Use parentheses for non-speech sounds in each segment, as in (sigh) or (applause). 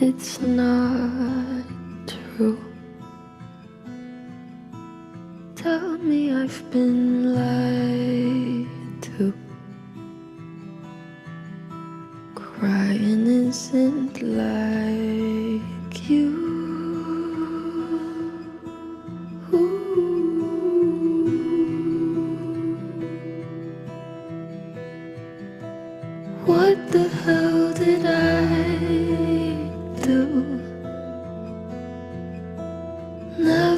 it's not true. Tell me I've been lied to. Crying isn't like you.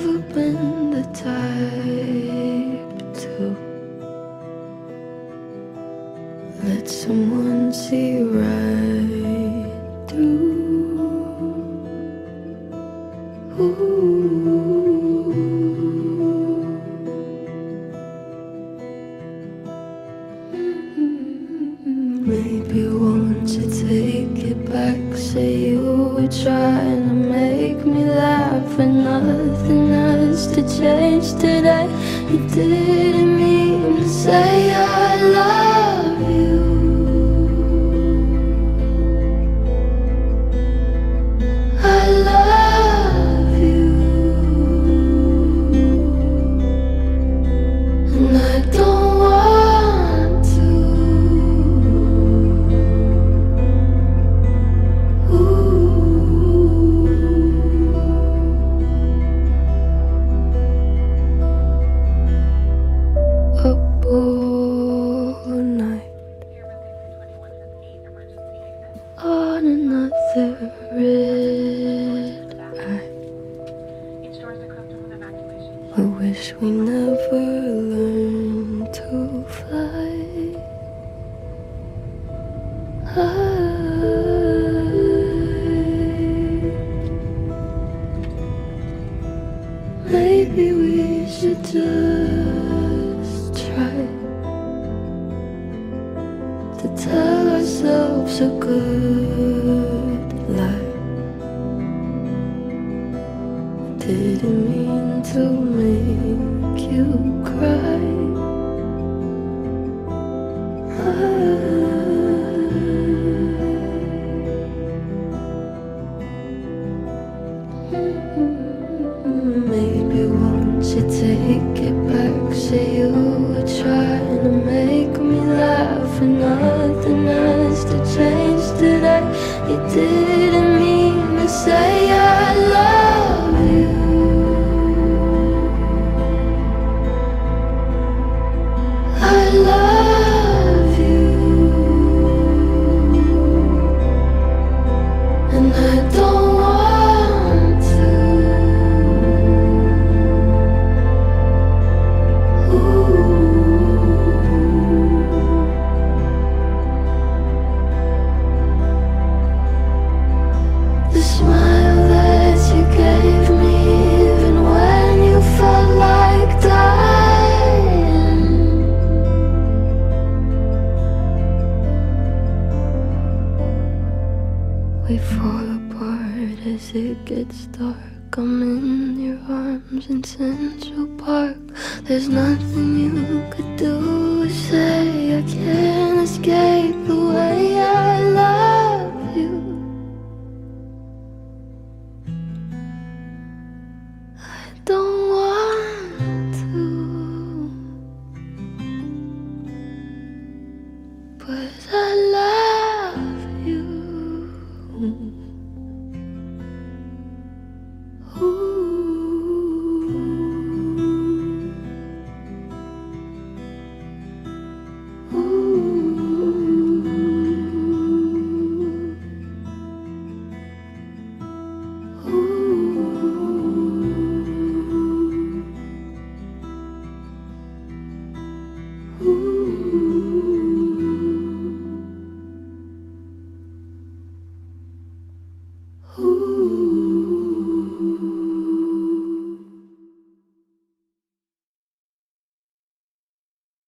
Never been the type to let someone see right through. Ooh. Say you were trying to make me laugh, and nothing has to change today. You didn't mean to say wish we never learned to fly. Ah. Maybe we should just try to tell ourselves a good Didn't mean to make you cry. Maybe won't you take it back? Say you to make me laugh, and nothing to change today. You didn't We fall apart as it gets dark. I'm in your arms in Central Park. There's nothing you could do or say. I can't escape the way I love you. I don't want to, but I. Ooh. (laughs)